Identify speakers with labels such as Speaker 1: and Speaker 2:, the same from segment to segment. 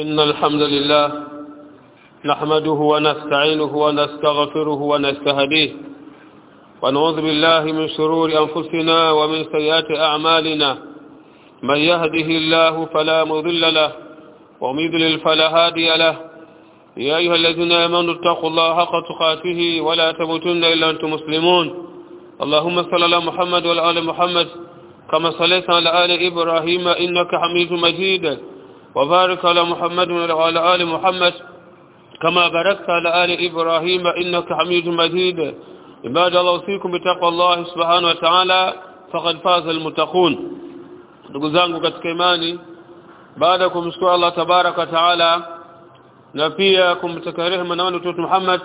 Speaker 1: إن الحمد لله نحمده ونستعينه ونستغفره ونستهديه ونعوذ بالله من شرور أنفسنا ومن سيئات أعمالنا. من يهده الله فلا مضل له ومن يضلل فلا هادي له. يا أيها الذين آمنوا اتقوا الله حق تقاته ولا تموتن إلا أنتم مسلمون. اللهم صل على محمد وعلى آل محمد كما صليت على آل إبراهيم إنك حميد مجيد. وبارك على محمد وعلى آل محمد كما باركت على آل إبراهيم إنك حميد مجيد. عباد الله فيكم بتقوى الله سبحانه وتعالى فقد فاز المتقون. نقزانك كتكيماني بعدكم سكوى الله تبارك وتعالى. نبيكم بتكاريه من أمان محمد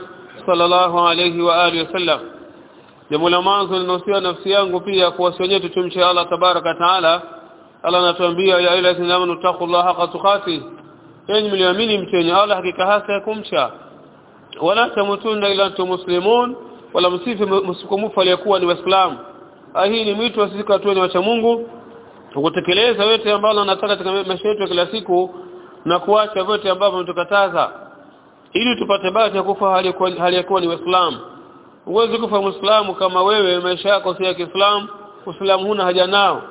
Speaker 1: صلى الله عليه وآله وسلم. يا مولانا نوصي نفسي يangu pia kuwasonyetu tumche Allah tabaraka taala Allah anatuambia ya ila sinamu taqullaha haqa tuqati yenye mliamini mchenye Allah hakika hasa kumcha. Wala tamutunna ila antum muslimun wala msifi msukumufu aliyekuwa ni waislamu. Hii ni mwito wa sisi katu ni wacha Mungu kutekeleza yote ambalo anataka katika maisha yetu kila siku na kuacha vyote ambavyo mtukataza ili tupate bahati ya kufa hali ya kuwa ni waislamu. Uweze kufa muislamu kama wewe maisha yako si ya Kiislamu Uislamu huna haja nao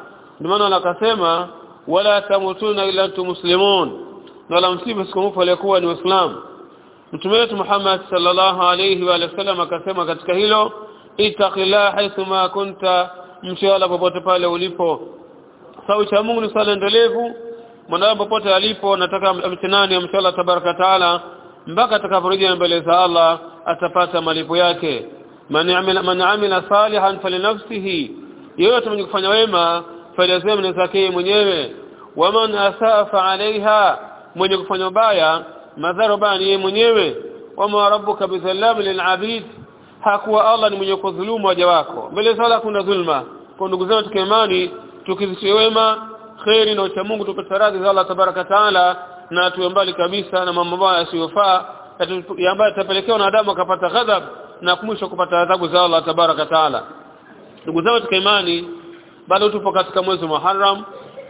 Speaker 1: ndio maana akasema wala tamutuna ila antum muslimun. Na msifu siku aliyekuwa ni waislamu. Mtume wetu Muhammad sallallahu alayhi wa sallam akasema katika hilo itaqila haythu ma kunta mshala popote pale ulipo. Sauti ya Mungu ni sala endelevu mwanadamu popote alipo nataka mtinani amshala tabaraka taala mpaka atakaporejea mbele za Allah atapata malipo yake. Man amila man amila salihan falinafsihi. Yeyote mwenye kufanya wema falazima ni zake mwenyewe. Waman asafa fa alaiha mwenye kufanya ubaya madhara bani yeye mwenyewe. Wama rabbuka bizallam lilabid hakuwa Allah ni mwenye kudhulumu waja wako. Mbele sala kuna dhulma kwa ndugu zetu tukimani tukizishewema khairi na ucha Mungu tupate radhi za Allah tabaraka taala na tuwe mbali kabisa na mambo mabaya yasiyofaa ambayo yatapelekea Adamu akapata ghadhab na kumwisho kupata adhabu za Allah tabaraka taala. Ndugu zangu tukaimani imani bado tupo katika mwezi Muharram.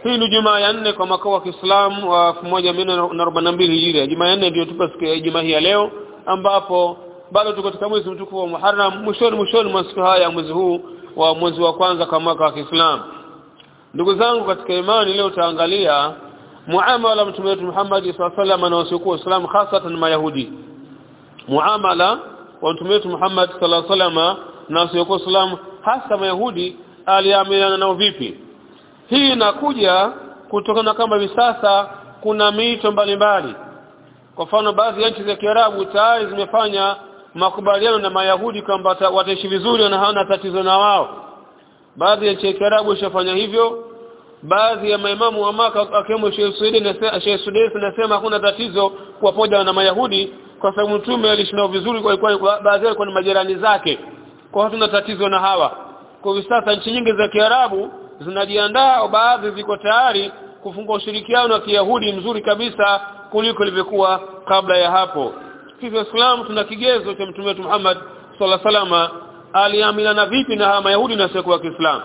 Speaker 1: Hii ni jumaa ya nne kwa mwaka wa Kiislamu wa 1442 Hijria. Jumaa ya nne ndio tupo siku ya jumaa hii ya leo ambapo bado tuko katika mwezi mtukufu wa Muharram mwishoni mwishoni mwa siku haya mwezi huu wa mwezi wa kwanza kwa mwaka wa Kiislamu. Ndugu zangu katika imani leo taangalia muamala mtume wetu Muhammad sallallahu alaihi wasallam na Uislamu hasatan Mayahudi. Muamala wa mtume wetu Muhammad sallallahu alaihi wasallam na wasiokuwa Uislamu hasa Mayahudi aliamiliana nao vipi? Hii inakuja kutokana kama hivi sasa kuna mito mbalimbali. Kwa mfano baadhi ya nchi za Kiarabu tayari zimefanya makubaliano na Mayahudi kwamba wataishi vizuri na hawana tatizo na wao. Baadhi ya nchi za Kiarabu ishafanya hivyo. Baadhi ya maimamu wa maka akiwemo Sheikh Suudi na Sheikh nasema hakuna tatizo kwa pamoja na Mayahudi kwa sababu mtume alishinao vizuri kwa baadhi yao kwa majirani zake. Kwa hatuna tatizo na hawa kwa hiyo sasa nchi nyingi za Kiarabu zinajiandaa baadhi ziko tayari kufunga ushirikiano na Kiyahudi mzuri kabisa kuliko ilivyokuwa kabla ya hapo. Sisi Waislamu tuna kigezo cha mtume wetu Muhammad sallallahu alaihi wasallam vipi na Mayahudi na sio Kiislamu?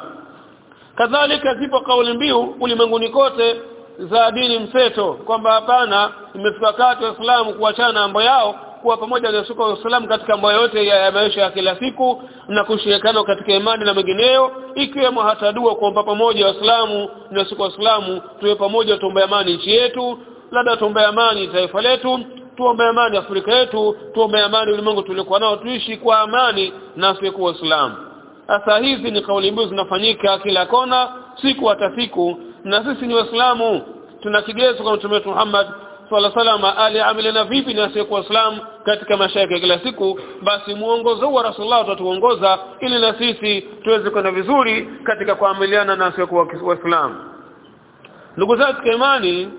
Speaker 1: Kadhalika zipo kauli mbiu ulimwenguni kote za dini mseto kwamba hapana imefika wakati wa Uislamu kuachana mambo yao kuwa pamoja na Rasulullah Uislamu katika mambo yote ya, maisha ya kila siku na kushirikiana katika imani na mengineyo ikiwemo hata dua kuomba pamoja Waislamu na wa Uislamu tuwe pamoja tuombe amani nchi yetu labda tuombe amani taifa letu tuombe amani Afrika yetu tuombe amani ulimwengu tuliokuwa nao tuishi kwa amani na sio Waislamu. Sasa hizi ni kauli mbiu zinafanyika kila kona siku hata siku na sisi ni waislamu. Tuna kigezo kwa mtume Muhammad sallallahu ali wasallam na vipi na sio waislamu katika maisha yake kila siku basi muongozo wa Rasulullah utatuongoza ili na sisi tuweze kwenda vizuri katika kuamiliana na sio waislamu ndugu zangu imani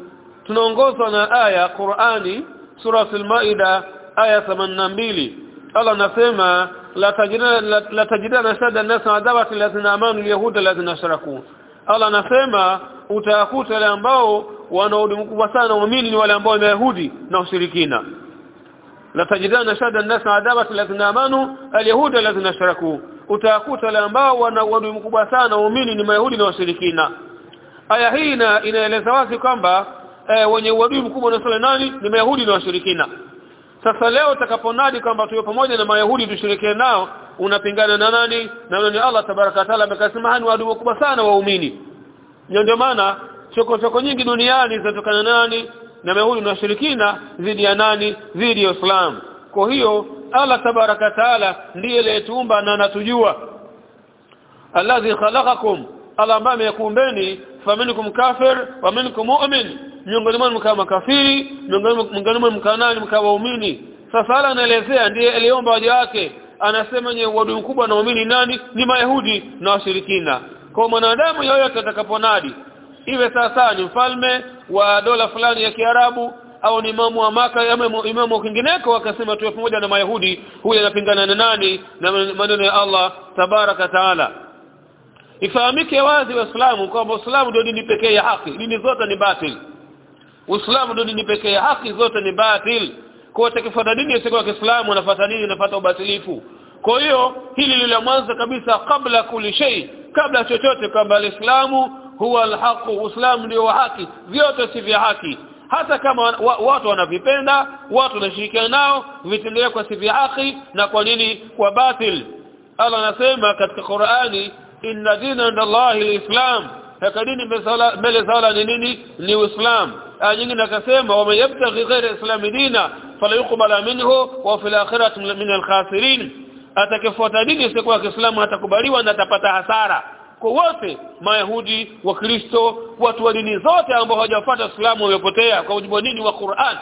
Speaker 1: tunaongozwa na aya Qur'ani sura al-Maida aya 82 Allah anasema la tajidana la tajidana shada an-nas adawati allazina amanu al-yahuda lazina sharaku. Allah anasema utakuta wale ambao wanaudi mkubwa sana waamini ni wale ambao ni Wayahudi na ushirikina. La tajidana shada an-nas adabat allatheena amanu al-yahuda sharaku. Ashraku utakuta wale ambao wanaudi mkubwa sana waamini ni Wayahudi na washirikina. Aya hii inaeleza wazi kwamba e, wenye uadui mkubwa na sala nani? Ni Wayahudi na washirikina. Sasa leo utakaponadi kwamba tuwe pamoja na Wayahudi tushirikiane nao unapingana na nani? Na nani? Allah tabaraka taala amekasema hani wakubwa sana waumini. Ndio maana choko choko nyingi duniani zinatokana nani? Na mayahudi na washirikina dhidi ya nani? Dhidi ya Uislamu. Kwa hiyo Allah tabaraka taala ndiye aliyetuumba na anatujua. Alladhi khalaqakum Allah ambaye amekuumbeni faminkum kafir wa minkum mu'min. Miongoni mwenu mkawa makafiri miongoni mwenu mkawa nani? Mkawa waumini. Sasa Allah anaelezea ndiye aliomba waja wake. Anasema nye uadui mkubwa na waumini nani? Ni mayahudi na washirikina. Kwa mwanadamu yoyote atakaponadi iwe sasa ni mfalme wa dola fulani ya Kiarabu au ni imamu wa maka ama imamu kingineko akasema tuwe pamoja na mayahudi huyu anapingana na nani na maneno ya Allah tabaraka taala. Ifahamike wazi waislamu kwamba uislamu ndio dini pekee ya haki dini zote ni batil. Uislamu ndio dini pekee ya haki zote ni batil. Kwa utakifuata dini isiyo ya Kiislamu unafuata dini unafuata ubatilifu. Kwa hiyo hili lile mwanzo kabisa kabla kuli kabla chochote kwamba alislamu huwa alhaq uislamu ndio wa haki vyote si vya haki hata kama wa, watu wanavipenda watu wanashirikiana nao vitendea kwa si vya haki na kwa nini kwa batil Allah anasema katika Qur'ani inna dina inda Allahi alislam haka dini mbele za ni nini ni uislam aya nyingine akasema wa yabtaghi ghayra islami dina fala yuqbala minhu wa fil akhirati min alkhasirin atakayefuata dini isiyokuwa Kiislamu atakubaliwa na atapata hasara kwa wote mayahudi wakristo watu wa dini zote ambao hawajafuata islamu wamepotea kwa mujibu wa dini wa Qur'an.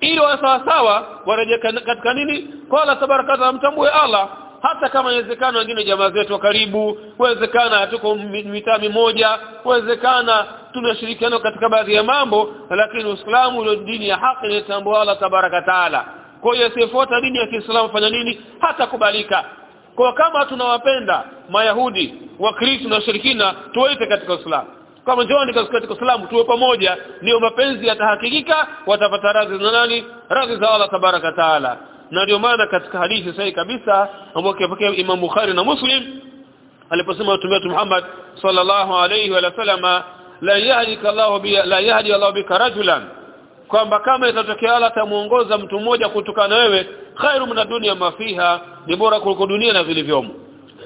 Speaker 1: Ili wa sawa sawa warejea katika nini? Kwa Allah tabaraka mtambue Allah. Hata kama inawezekana wengine jamaa zetu wa karibu inawezekana hatuko mitaa mimoja inawezekana tunashirikiana katika baadhi ya mambo lakini Uislamu ndio dini ya haki inatambua Allah tabaraka taala. Kwa hiyo asiyefuata dini ya Kiislamu fanya nini? Hata kubalika kwa kama tunawapenda mayahudi wakristo na washirikina tuwaite katika Uislamu. Kama njoni katika Uislamu tuwe pamoja. Ndio mapenzi yatahakikika watapata radhi za nani? Radhi za Allah tabaraka taala. Na ndio maana katika hadithi sahihi kabisa ambayo kipokea Imam Bukhari na Muslim aliposema mtume Muhammad sallallahu alayhi wa sallama la yahdika Allah bi la yahdi Allah bika rajulan. Kwamba kama itatokea Allah atamuongoza mtu mmoja kutokana na wewe khairu min dunya mafiha ni bora kuliko dunia na vilivyomo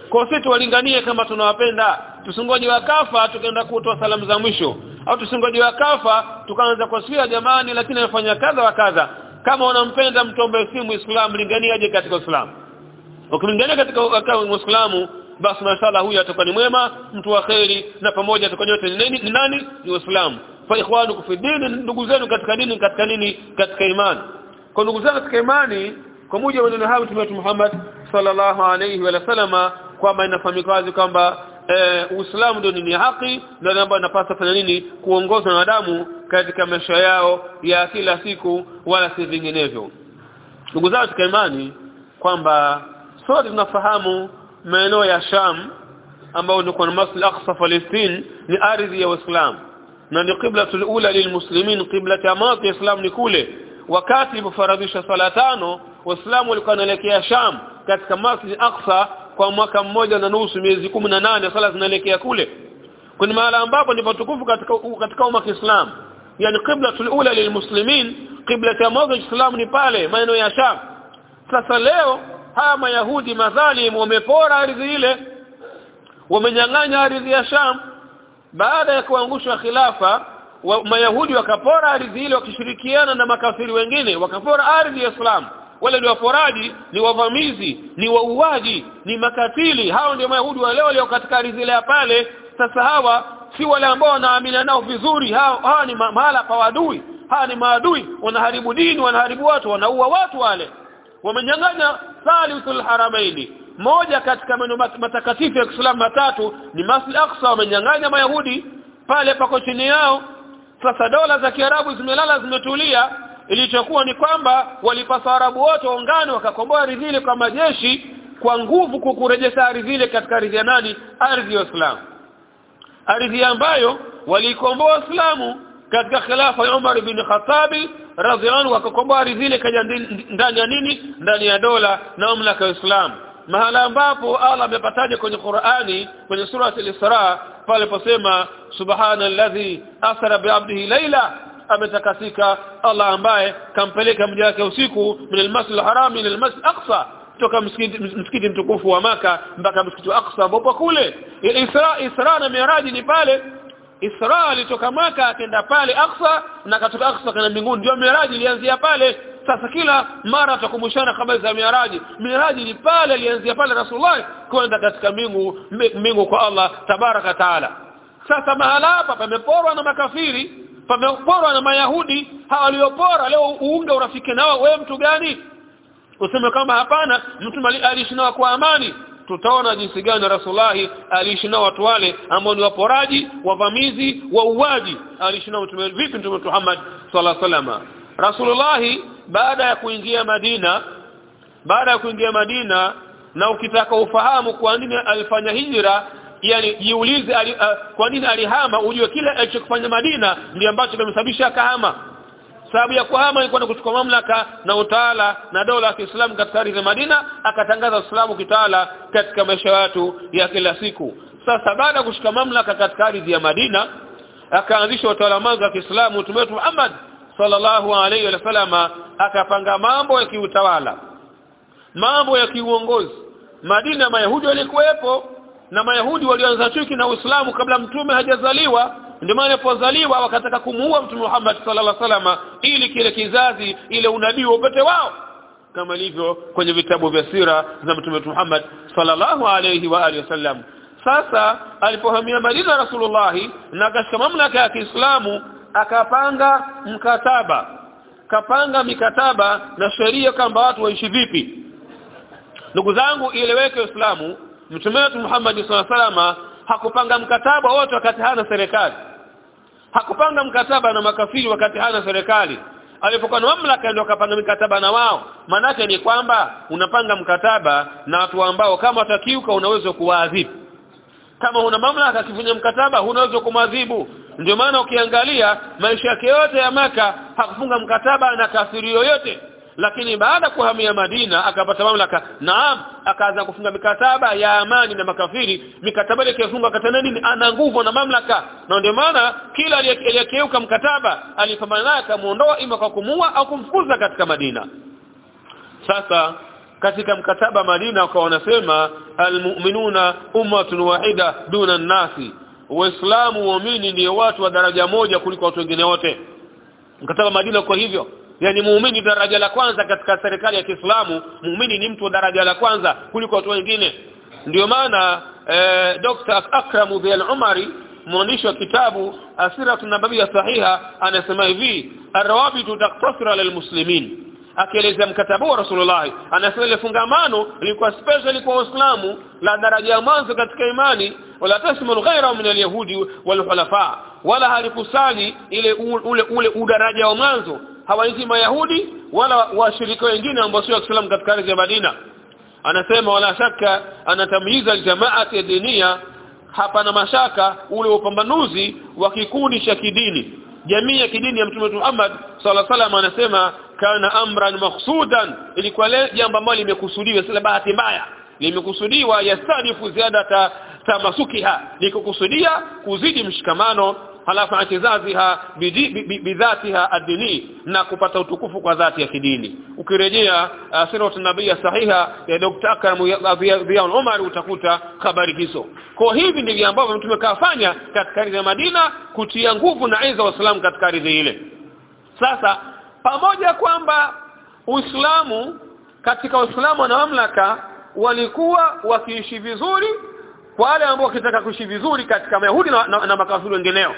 Speaker 1: kwa sisi tuwalinganie kama tunawapenda. Tusingoje wakafa tukaenda kutoa salamu za mwisho. Au tusingoje wakafa tukaanza kuswia jamani lakini anafanya kadha wa kadha. Kama unampenda mtu ambaye si muislamu lingania aje katika uislamu? Ukilingania katika muislamu basi mashallah huyu atakuwa ni mwema mtu wa kheri na pamoja atakuwa yote ni nani? Ni uislamu. Fa ikhwanukum fi dini ndugu zenu katika dini katika nini? Katika imani. Kwa ndugu zenu katika imani kwa mujibu wa neno hapo Mtume Muhammad sallallahu alayhi wa sallama kwamba inafahamika wazi kwamba Uislamu ndio dini ya haki na ndio ambayo inapaswa fanya nini? Kuongoza wanadamu katika maisha yao ya kila siku wala si vinginevyo. Ndugu zangu katika imani kwamba sote tunafahamu maeneo ya Sham ambao ni kwa Masjid Al-Aqsa Palestine ni ardhi ya Uislamu na ni qibla ula lilmuslimin qibla tamati Islam ni kule. Wakati ilipofaradhisha swala tano waislamu walikuwa wanaelekea Sham katika Masjid Aqsa kwa mwaka mmoja na nusu miezi nane sala zinaelekea kule. Kwenye mahala ambapo ni patukufu katika katika umma Kiislamu. Yani qiblatul ula lilmuslimin qibla ya mwanzo Islam ni pale maeneo ya Sham. Sasa leo haya mayahudi madhalim wamepora ardhi ile. Wamenyang'anya ardhi ya Sham. Baada ya kuangushwa khilafa wa, mayahudi wakapora ardhi ile wakishirikiana na makafiri wengine wakapora ardhi ya Islam wale ni waforaji ni wavamizi ni wauaji ni makatili. Hao ndio mayahudi wa leo walio katika ardhi ile pale. Sasa hawa si wale ambao wanaamina nao vizuri. Hao hawa ni mahala pa wadui hawa ni maadui. Wanaharibu dini wanaharibu watu wanaua watu wale. Wamenyang'anya salisul haramaini. Moja katika maneno matakatifu ya Kiislamu matatu ni Masjid Aqsa. Wamenyang'anya mayahudi. Pale pako chini yao. Sasa dola za Kiarabu zimelala zimetulia ilichokuwa ni kwamba walipasa Arabu wote waungane wakakomboa ardhi ile kwa majeshi kwa nguvu kukurejesha ardhi ile katika ardhi ya nani? Ardhi ya Uislamu ardhi ambayo walikomboa Uislamu katika khilafa ya Umar ibn Khattab radhiallahu anhu wakakomboa ardhi ile kaja ndani ya nini? Ndani ya dola na mamlaka ya Uislamu. Mahala ambapo Allah amepataja kwenye Qur'ani kwenye sura al-Isra pale posema subhanalladhi asra bi'abdihi layla ametakasika Allah ambaye kampeleka mja wake usiku min al-masjid al-haram ila al-masjid aqsa kutoka msikiti mtukufu wa maka mpaka msikiti wa Aqsa ambapo kule Isra Isra na Miraj ni pale Isra alitoka maka akaenda pale Aqsa na katoka Aqsa kana mbinguni ndio Miraj ilianzia pale sasa kila mara tutakumbushana habari za Miraji Miraji ni pale ilianzia pale Rasulullah kwenda katika mbingu mbingu kwa Allah tabaraka taala sasa mahala hapa pameporwa na makafiri pameporwa na mayahudi hawa waliopora leo uunge urafiki nao. Wewe mtu gani? Useme kama hapana mtu aliishi nao kwa amani. Tutaona jinsi gani Rasulullah aliishi nao watu wale ambao ni waporaji wavamizi wauaji. Aliishi nao mtume vipi mtume Muhammad sallallahu alaihi wasallam? Rasulullah baada ya kuingia Madina baada ya kuingia Madina na ukitaka ufahamu kwa nini alifanya hijra yani jiulize ali, uh, kwa nini alihama ujue kile alichokifanya Madina ndio ambacho kimemsababisha akahama. Sababu ya kuhama ilikuwa ni kuchukua mamlaka na utawala na dola ya Kiislamu katika ardhi ya Madina akatangaza Uislamu kitawala katika maisha watu ya kila siku. Sasa baada ya kushika mamlaka katika ardhi ya Madina akaanzisha utawala mwanzo wa Kiislamu Mtume Muhammad sallallahu alaihi wasallam akapanga mambo ya kiutawala mambo ya kiuongozi. Madina Mayahudi walikuwepo na Mayahudi walianza chuki na Uislamu kabla mtume hajazaliwa. Ndio maana alipozaliwa wakataka kumuua mtume Muhammad sallallahu alaihi wasallam ili kile kizazi ile unabii upate wao. Kama ilivyo kwenye vitabu vya sira za mtume Muhammad sallallahu alaihi wa alihi wasallam. Sasa alipohamia Madina Rasulullah na kashika mamlaka ya Kiislamu akapanga mkataba. Kapanga mikataba na sheria kwamba watu waishi vipi. Ndugu zangu ieleweke Uislamu mtume wetu Muhammad sallallahu alaihi wasallam hakupanga mkataba wote wakati hana serikali. Hakupanga mkataba na makafiri wakati hana serikali. Alipokuwa na mamlaka ndio akapanga mkataba na wao. Maana ni kwamba unapanga mkataba na watu ambao kama watakiuka unaweza kuwaadhibu. Kama una mamlaka kivunja mkataba unaweza kumwadhibu. Ndio maana ukiangalia maisha yake yote ya maka hakufunga mkataba na kafiri yoyote lakini baada kuhamia Madina akapata mamlaka. Naam akaanza kufunga mikataba ya amani na makafiri. Mikataba ile kifunga katana ana nguvu na mamlaka. Na ndio maana kila aliyekeuka mkataba alipambana naye akamuondoa ima kwa kumua au kumfukuza katika Madina. Sasa katika mkataba Madina kwa wanasema almu'minuna ummatun wahida duna nasi waislamu waamini ndio watu wa daraja moja kuliko watu wengine wote. Mkataba Madina kwa hivyo yani muumini daraja la kwanza katika serikali ya Kiislamu muumini ni mtu wa daraja la kwanza kuliko watu wengine ndio maana eh, Dr. Akram bin Umari mwandishi wa kitabu Asiratu Nabawiyya Sahiha anasema hivi arwabitu taktasira lilmuslimin akielezea mkataba wa Rasulullah anasema ile fungamano ilikuwa special kwa Waislamu la daraja ya mwanzo katika imani wala tasmul ghaira min alyahudi walhulafa wala halikusali ile ule ule udaraja wa mwanzo hawaiti mayahudi wala washirika wengine ambao sio waislamu katika ardhi ya Madina. Anasema wala shaka anatamyiza aljamaati ya dinia hapana mashaka ule upambanuzi wa kikundi cha kidini. Jamii ya kidini ya mtume Muhammad sallallahu alaihi wasallam anasema kana amran makhsudan ilikuwa jambo ambalo limekusudiwa sila bahati mbaya. Limekusudiwa yastadifu ziadata tamasukiha likukusudia kuzidi mshikamano halafu atizaziha bidhatiha adini na kupata utukufu kwa dhati ya kidini. Ukirejea uh, sirat nabia sahiha ya Dr. Akram Ziaul Umar utakuta habari hizo. Kwa hivi ndivyo ambavyo mtume kafanya katika ya Madina kutia nguvu na aiza waislamu katika ardhi ile. Sasa pamoja kwamba Uislamu katika Uislamu na mamlaka walikuwa wakiishi vizuri wale ambao wakitaka kuishi vizuri katika Mayahudi na, na, na makafiri wengineo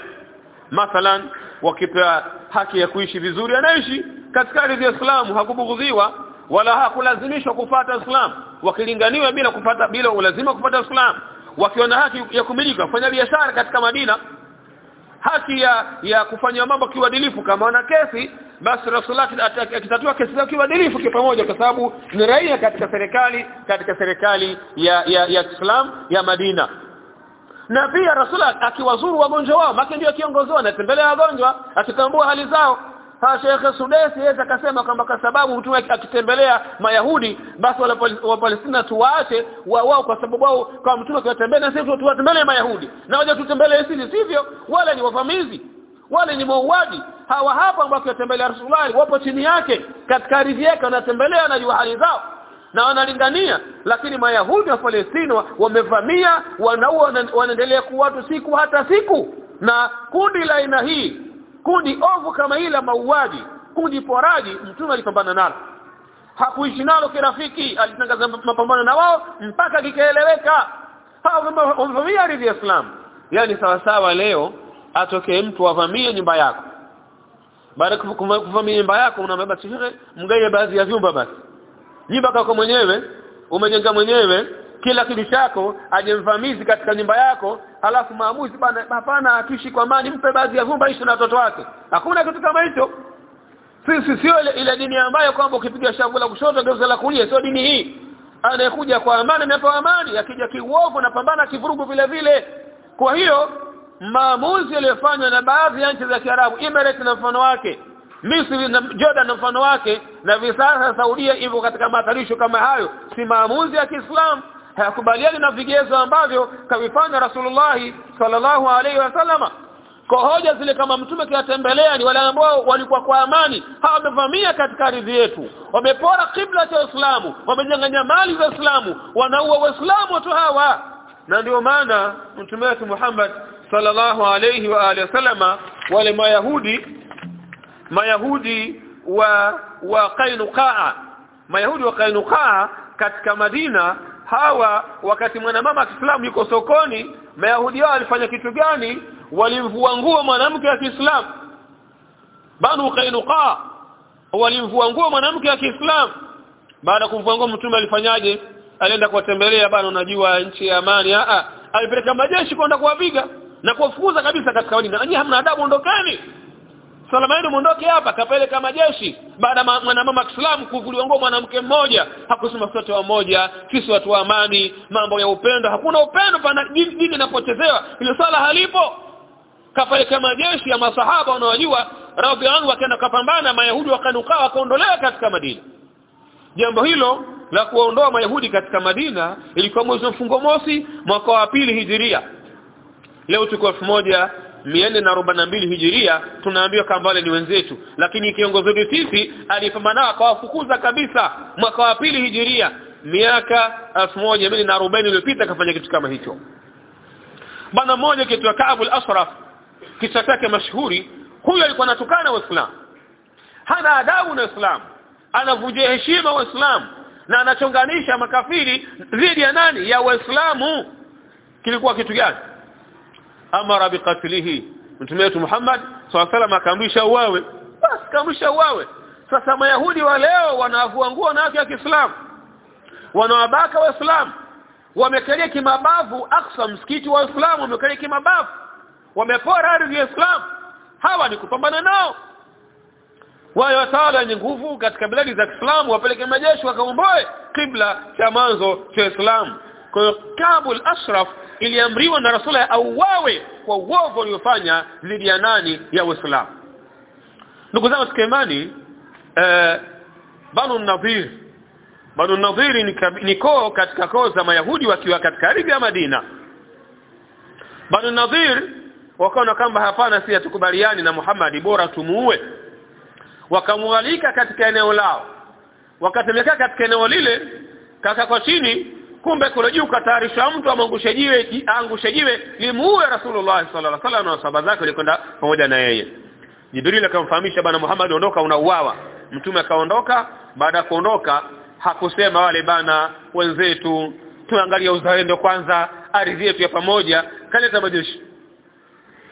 Speaker 1: mathalan wakipewa haki ya kuishi vizuri anaishi katika ardhi ya Uislamu hakubughudhiwa wala hakulazimishwa kufata Islam. Wakilinganiwa bila kupata bila ulazima kupata Islam wakiona haki ya kumiliki kufanya biashara katika Madina haki ya ya kufanya mambo kiuadilifu kama wana kesi basi Rasulullah akitatua kesi zao kiuadilifu kwa pamoja kwa sababu ni raia katika serikali katika serikali ya ya ya Islam ya Madina na pia rasula akiwazuru wagonjwa wao maki ndio kiongozi wao anatembelea wagonjwa akitambua hali zao. Ha Sheikh Sudesi yeye akasema kwamba kwa sababu mtu akitembelea Mayahudi basi wa Palestina tuwaache wa kwa sababu wao kama mtume akiwatembelea sisi tuwatembelee Mayahudi. Na waje tutembelee sisi sivyo? Wale ni wavamizi wale ni mauaji. Hawa hapa ambao akiwatembelea Rasulullah wapo chini yake katika ardhi yake anatembelea na hali zao na wanalingania. Lakini mayahudi wa Palestina wamevamia wanaua wanaendelea kuwatu siku hata siku. Na kundi la aina hii kundi ovu kama hili la mauaji kundi poraji mtume alipambana nalo. Hakuishi nalo kirafiki alitangaza mapambano na wao mpaka kikaeleweka. Wamevamia ardhi ya Islam. Yani sawa sawa leo atokee mtu avamie nyumba yako. Baada kuvamia nyumba yako unamwambia shehe mgaie baadhi ya vyumba basi nyumba yako mwenyewe umejenga mwenyewe kila kitu chako ajemvamizi katika nyumba yako halafu maamuzi bana hapana atuishi kwa mani mpe baadhi ya vumba ishi na watoto wake. Hakuna kitu kama hicho. Sisi sio ile, ile dini ambayo kwamba ukipiga shavu la kushoto geuza la kulia sio dini hii. Anayekuja kwa amani amepewa amani akija kiuovu na pambana kivurugu vile vile. Kwa hiyo maamuzi yaliyofanywa na baadhi ya nchi za Kiarabu Emirates na mfano wake Misri na Jordan na mfano wake na visasa Saudia hivyo katika matarisho kama hayo si maamuzi ya Kiislamu. Hayakubaliani na vigezo ambavyo kavifanya Rasulullah sallallahu alaihi wasallama kwa hoja zile kama mtume kiatembelea ni wale ambao walikuwa kwa amani hawa wamevamia katika ardhi yetu. Wamepora kibla cha Uislamu wamenyang'anya mali za Uislamu wanaua waislamu tu hawa. Na ndio maana mtume wetu Muhammad sallallahu alaihi wa alihi wasallama wale mayahudi mayahudi wa wa Qainuqa. Mayahudi wa Qainuqa katika Madina hawa wakati mwanamama Kiislamu yuko sokoni mayahudi wao walifanya kitu gani? Walimvua nguo mwanamke wa Kiislamu. Banu Qainuqa walimvua nguo mwanamke wa Kiislamu. Baada kumvua nguo mtume alifanyaje? Alienda kuwatembelea bana unajua nchi ya amani. A alipeleka majeshi kwenda kuwapiga na kuwafukuza kabisa katika Madina. Nyinyi hamna adabu ondokeni salama muondoke hapa kapeleka majeshi baada mwanamama Kiislamu kuvuliwa nguo mwanamke mmoja hakusema sote wamoja sisi watu wa amani mambo ya upendo. Hakuna upendo pana dini inapochezewa. Ile swala halipo. Kapeleka majeshi ya masahaba wanaojua radhiallahu wakaenda kapambana mayahudi wakanukaa wakaondolewa katika Madina. Jambo hilo la kuondoa mayahudi katika Madina ilikuwa mwezi wa mfungo mosi mwaka wa pili hijiria. Leo tuko 1442 hijiria tunaambiwa kama ni wenzetu. Lakini kiongozi wetu sisi alipambana akawafukuza kabisa mwaka wa pili hijiria. Miaka 1240 iliyopita akafanya kitu kama hicho. Bana mmoja kitu Ka'b al-Ashraf kisa chake mashuhuri huyo alikuwa anatukana waislamu. Hana adabu na Uislamu anavunjia heshima waislamu na anachonganisha makafiri dhidi ya nani? Ya waislamu. Kilikuwa kitu gani amara biqatlihi. Mtume wetu Muhammad sallallahu alaihi akaamrisha uwawe. Basi kaamrisha uwawe. Sasa mayahudi wa leo wanavua nguo na ya Kiislamu. Wanawabaka waislamu. Wamekalia kimabavu aksa msikiti wa Uislamu wamekalia kimabavu. Wamepora ardhi ya Islam. Hawa ni kupambana nao. Wale watawala wenye nguvu katika biladi za Kiislamu wapeleke majeshi wakaomboe kibla cha manzo cha Islam. Kwa hiyo Kabul Ashraf iliamriwa na Rasulullah auawe kwa uovu uliofanya dhidi ya nani? Ya Uislamu. Ndugu zangu sikemani eh, Banu Nadhir Banu Nadhir ni, ni koo katika koo za Mayahudi wakiwa katika ardhi ya Madina. Banu Nadhir wakaona kwamba hapana si atukubaliani na Muhammad bora tumuue. Wakamwalika katika eneo lao. Wakatemeka katika eneo lile kaka kwa chini kumbe kule juu katayarisha mtu amangushe jiwe angushe jiwe limuue Rasulullah sallallahu alaihi wasallam na sahaba zake walikwenda pamoja na yeye. Jibril akamfahamisha bana Muhammad ondoka unauawa. Mtume akaondoka. Baada ya kuondoka hakusema wale bana wenzetu tuangalie uzalendo kwanza ardhi yetu ya pamoja kaleta majeshi.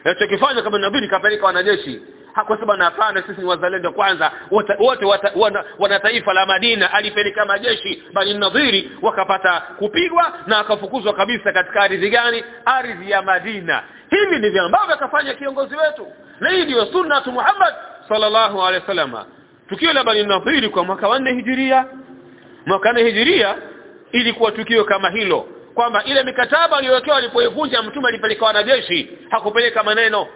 Speaker 1: Alichokifanya kama nabii kapeleka wanajeshi hakusema na hapana sisi ni wazalendo kwanza. Wote wote wana, wana taifa la Madina alipeleka majeshi bali nadhiri wakapata kupigwa na akafukuzwa kabisa katika ardhi gani? Ardhi ya Madina. Hivi ndivyo ambavyo akafanya kiongozi wetu na hii ndio sunna tu Muhammad sallallahu alaihi wasallam. Tukio la bani nadhiri kwa mwaka wa 4 hijiria. Mwaka 4 hijiria ilikuwa tukio kama hilo kwamba ile mikataba aliyowekewa alipoivunja mtume alipeleka wanajeshi hakupeleka maneno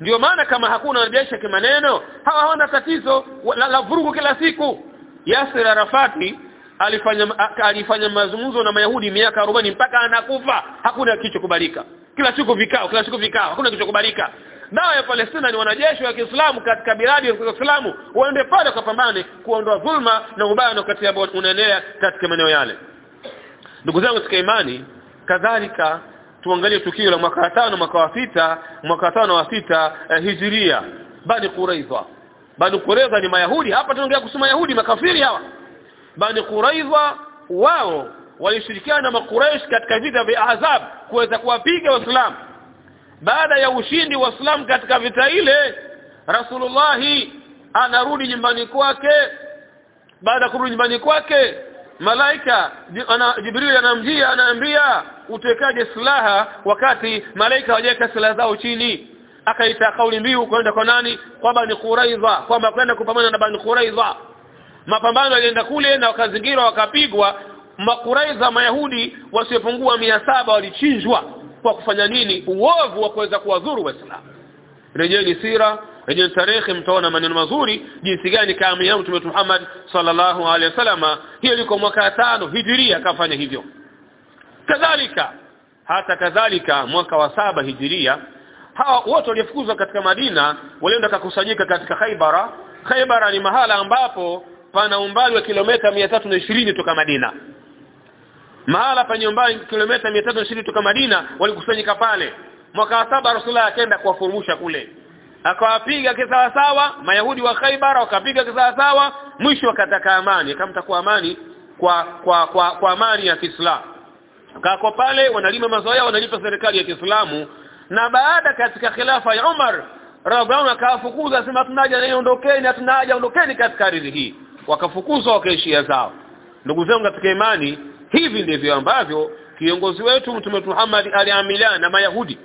Speaker 1: ndio maana kama hakuna wanajeshi kimaneno hawa hawana tatizo la, la vurugu kila siku. Yasir Arafati alifanya alifanya mazungumzo na Mayahudi miaka 40 mpaka anakufa. Hakuna kilichokubalika. Kila siku vikao kila siku vikao hakuna kilichokubalika. Dawa ya Palestina ni wanajeshi wa Kiislamu katika biladi ya Kiislamu. Waende pale kapambane kuondoa dhulma na ubaya kati ambao unaendelea katika maeneo yale. Ndugu zangu katika imani kadhalika tuangalie tukio la mwaka wa tano mwaka wa sita mwaka tano wa sita eh, hijiria. Bani Quraidha bani Quraidha ni mayahudi. Hapa tunaongea kusema yahudi makafiri hawa. Bani Quraidha wao walishirikiana na makuraish katika vita vya Ahzab kuweza kuwapiga waislamu. Baada ya ushindi wa Islam katika vita ile Rasulullah anarudi nyumbani kwake. Baada kurudi nyumbani kwake malaika ana, Jibril anamjia anaambia utekaje silaha wakati malaika hawajaweka silaha zao chini? Akaita kauli mbiu kwenda kwa nani? Kwamba ni Quraidha kwamba kwenda kupambana na Bani Quraidha mapambano yalienda kule na wakazingira wakapigwa. Makuraidha mayahudi wasiopungua saba walichinjwa kwa kufanya nini? Uovu wa kuweza kuwadhuru waislamu. Rejeni sira rejeni tarehe mtaona maneno mazuri jinsi gani kaamia mtume Muhammad sallallahu alaihi wasallama hiyo liko mwaka tano hijiria akafanya hivyo kadhalika hata kadhalika mwaka wa saba hijiria hawa wote waliofukuzwa katika Madina walienda kukusanyika katika Khaibara Khaibara ni mahala ambapo pana umbali wa kilomita 320 toka Madina. Mahala penye umbali kilomita 320 toka Madina walikusanyika pale. Mwaka wa saba Rasulullah akaenda kuwafurumusha kule. Akawapiga kisawa sawa mayahudi wa Khaibar wakapiga kisawa sawa mwisho wakataka amani. Akamtakuwa amani kwa kwa kwa, kwa amani ya Kiislamu kako pale wanalima mazao yao wanalipa serikali ya Kiislamu. Na baada katika khilafa ya Umar radhiallahu akawafukuza sema tunaja na ondokeni hatunaja ondokeni katika ardhi hii. Wakafukuzwa wakaishia zao. Ndugu zangu katika imani hivi ndivyo ambavyo kiongozi wetu mtume Muhammad aliamiliana na mayahudi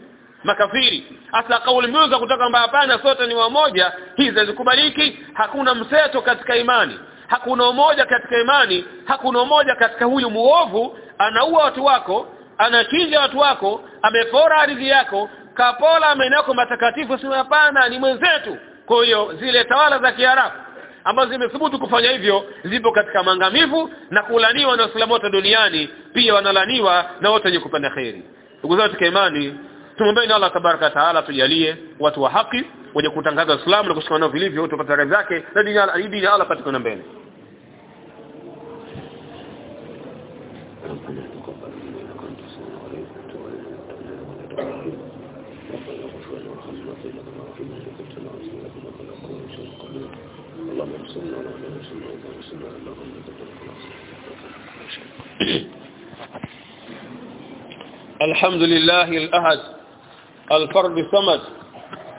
Speaker 1: makafiri hasa kauli mmoja kutoka kwamba hapana sote ni wamoja hizi hazikubaliki. Hakuna mseto katika imani. Hakuna umoja katika imani. Hakuna umoja katika huyu muovu anaua watu wako anachinja watu wako amepora ardhi yako kapola maeneo matakatifu sio hapana ni mwenzetu. Kwa hiyo zile tawala za Kiarabu ambazo zimethubutu kufanya hivyo zipo katika mangamivu na kulaniwa na Waislamu wote duniani pia wanalaniwa na wote wenye kupenda kheri. Ndugu zangu imani tumombeeni Allah tabaraka taala tujalie watu wa haki wenye kutangaza Uislamu na kushikamana vilivyo tupate radhi zake na dini ya Allah patikana mbele الحمد لله الأحد الفرد الصمد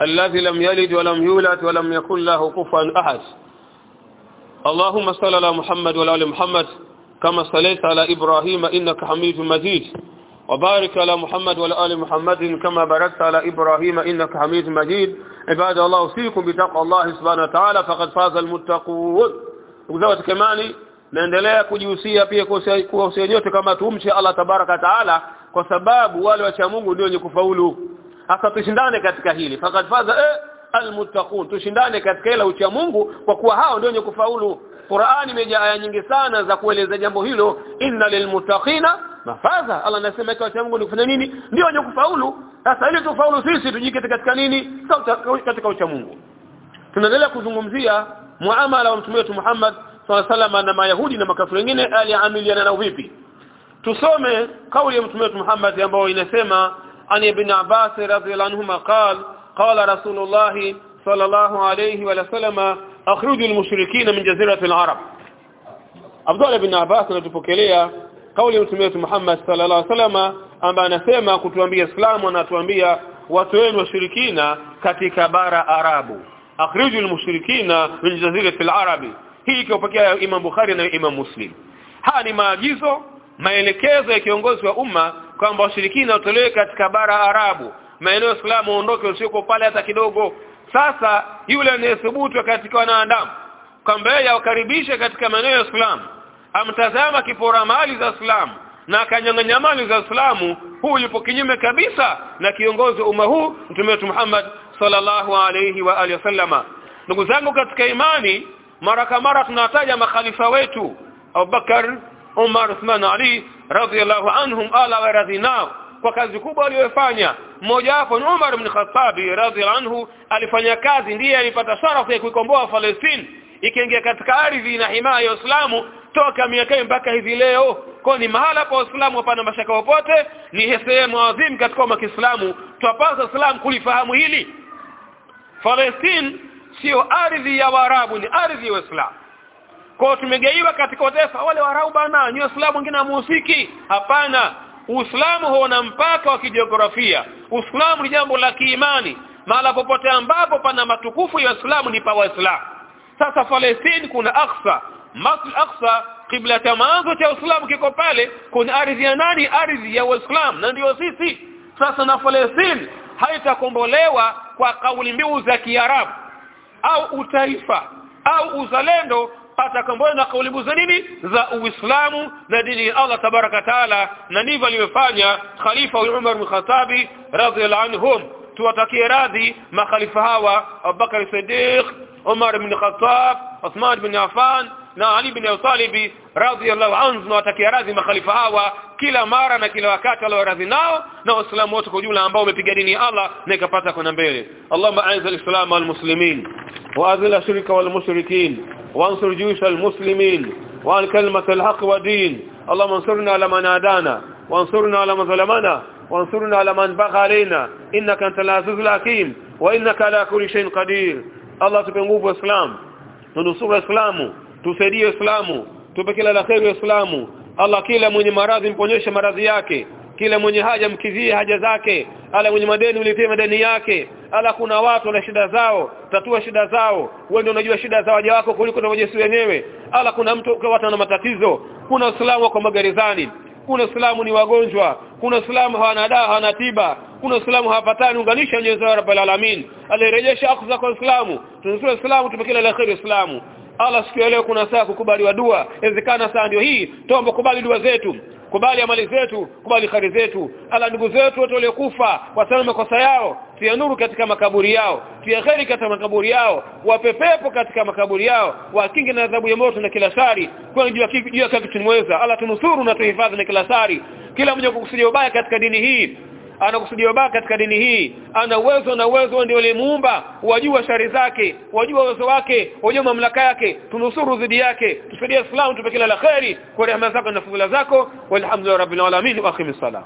Speaker 1: الذي لم يلد ولم يولد ولم يكن له كفوا أحد. اللهم صل على محمد وعلى آل محمد كما صليت على إبراهيم إنك حميد مجيد. وبارك على محمد وعلى ال محمد كما باركت على إبراهيم إنك حميد مجيد عباد الله أوصيكم بتقوى الله سبحانه وتعالى فقد فاز المتقون وزوات كماني naendelea kujihusia pia kuwahusia nyote kama tumche Allah tabaraka taala kwa sababu wale wacha Mungu ndio wenye kufaulu hasa tushindane katika hili faqad faza eh, almuttaqun tushindane katika ile ucha Mungu kwa kuwa hao ndio wenye kufaulu Qur'ani imejaa aya nyingi sana za kueleza jambo hilo inna lilmuttaqina mafaza Allah anasema kwa wacha Mungu ni kufanya nini? Ndio wenye kufaulu. Sasa ili tufaulu sisi tujikite katika nini? Katika ucha Mungu. Tunaendelea kuzungumzia muamala wa mtume wetu Muhammad sallallahu na mayahudi na makafiri wengine aliamiliana nao vipi? Tusome kauli ya mtume wetu Muhammad ambayo inasema an ibn Abbas radhiyallahu anhuma qala qala rasulullah sallallahu alayhi wa sallama akhruju almushrikeen min jazirati alarab Abdullah ibn Abbas anatupokelea kauli ya mtume wetu Muhammad sallallahu alaihi wasallam ambaye anasema kutuambia Islamu anatuambia watu wenu washirikina katika bara Arabu. Akhrijul mushrikina min jazirati alarabi. Hii ikiopokea Imam Bukhari na Imam Muslim. Haya ni maagizo maelekezo ya kiongozi wa umma kwamba washirikina watolewe katika bara Arabu. Maeneo Islamu waondoke usioko pale hata kidogo. Sasa yule anayethubutu katika wanadamu kwamba yeye awakaribishe katika maeneo ya Islamu amtazama kipora mali za Islamu na akanyang'anya mali za Islamu huyu yupo kinyume kabisa na kiongozi umma huu mtume wetu Muhammad sallallahu alayhi wa alihi wasallama ndugu zangu katika imani mara kwa mara tunataja makhalifa wetu Abubakar Umar Uthman Ali radhiyallahu anhum ala wa radhinao kwa kazi kubwa aliyofanya mmoja wapo ni Umar ibn Khattab radhiyallahu anhu alifanya kazi ndiye alipata sharafu ya kuikomboa Palestina ikiingia katika ardhi na himaya ya Uislamu toka miaka mpaka hivi leo kwa ni mahala pa Uislamu hapana mashaka popote ni sehemu adhim katika umma Kiislamu. Twapasa Islam kulifahamu hili. Palestina sio ardhi ya Waarabu ni ardhi ya Uislamu. Kwa tumegeiwa katika utaifa wale Waarabu bana ni Uislamu wengine hamuhusiki hapana Uislamu huona mpaka wa kijiografia. Uislamu ni jambo la kiimani. Mahala popote ambapo pana matukufu ya Uislamu ni pa Waislamu sasa Palestina kuna Aqsa Masjid Aqsa kibla cha mwanzo cha Uislamu kiko pale kuna ardhi ya nani ardhi ya Uislamu na ndio sisi sasa na Palestina haitakombolewa kwa kauli mbiu za Kiarabu au utaifa au uzalendo patakombolewa na kauli mbiu za nini za Uislamu na dini ya Allah tabaraka taala na ndivyo alivyofanya Khalifa Umar bin Khattab radhiyallahu anhum tuwatakie radhi makhalifa hawa Abubakar Siddiq Umar bin Khattab Uthman bin Affan na Ali bin Abi Talib radhiyallahu anhu watakia radhi makhalifa hawa kila mara na kila wakati alio radhi nao na waislamu wote kwa jumla ambao wamepiga dini ya Allah na ikapata kwenda mbele Allahumma a'izz al-islam wal muslimin wa azil ash-shirka wal mushrikin وانصر جيوش المسلمين وعن كلمة الحق ودين اللهم انصرنا على من عادانا وانصرنا على من ظلمنا وانصرنا على من بغى علينا إنك أنت العزيز الحكيم وإنك على كل شيء قدير Allah tupe nguvu wa Islam tunusuru Uislamu tusaidie Uislamu tupe kila la kheri Uislamu Allah kila mwenye maradhi mponyeshe maradhi yake kila mwenye haja mkizie haja zake ala mwenye madeni ulipie madeni yake. Ala kuna watu na shida zao tatua shida zao. Wewe ndio unajua shida za waja wako kuliko na Yesu wenyewe. Ala kuna mtu watu na matatizo. Kuna uislamu kwa magerezani kuna Uislamu ni wagonjwa kuna Uislamu hawana dawa hawana tiba kuna Uislamu hawapatani. Unganisha Mwenyezi Mungu Rabbul Alamin. Alirejesha akhza kwa Uislamu tunasema Uislamu tumekila la kheri Uislamu Allah siku ya leo kuna saa kukubaliwa dua. Inawezekana saa ndio hii. Tuombe kubali dua zetu. Kubali amali zetu. Kubali khari zetu. Ala ndugu zetu wote waliokufa sababu makosa yao. Tia nuru katika makaburi yao. Tia kheri katika makaburi yao. Wape pepo katika makaburi yao. Wakinge na adhabu ya moto na kila shari. Kwa juu ya kitu tunaweza ala tunusuru na tuhifadhi na kila shari. Kila mmoja kukusudia ubaya katika dini hii anakusudia baba katika dini hii. Ana uwezo na uwezo ndio alimuumba wajua shari zake wajua uwezo wake wajua mamlaka yake. Tunusuru dhidi yake. Tusaidie Islam tupe kila la kwa rehema zako na fadhila zako. Walhamdulillah rabbil alamin wa
Speaker 2: akhimis sala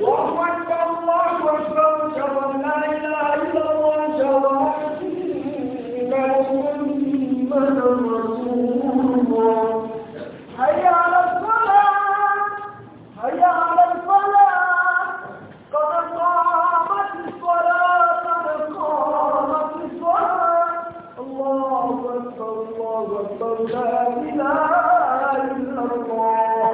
Speaker 2: Allahu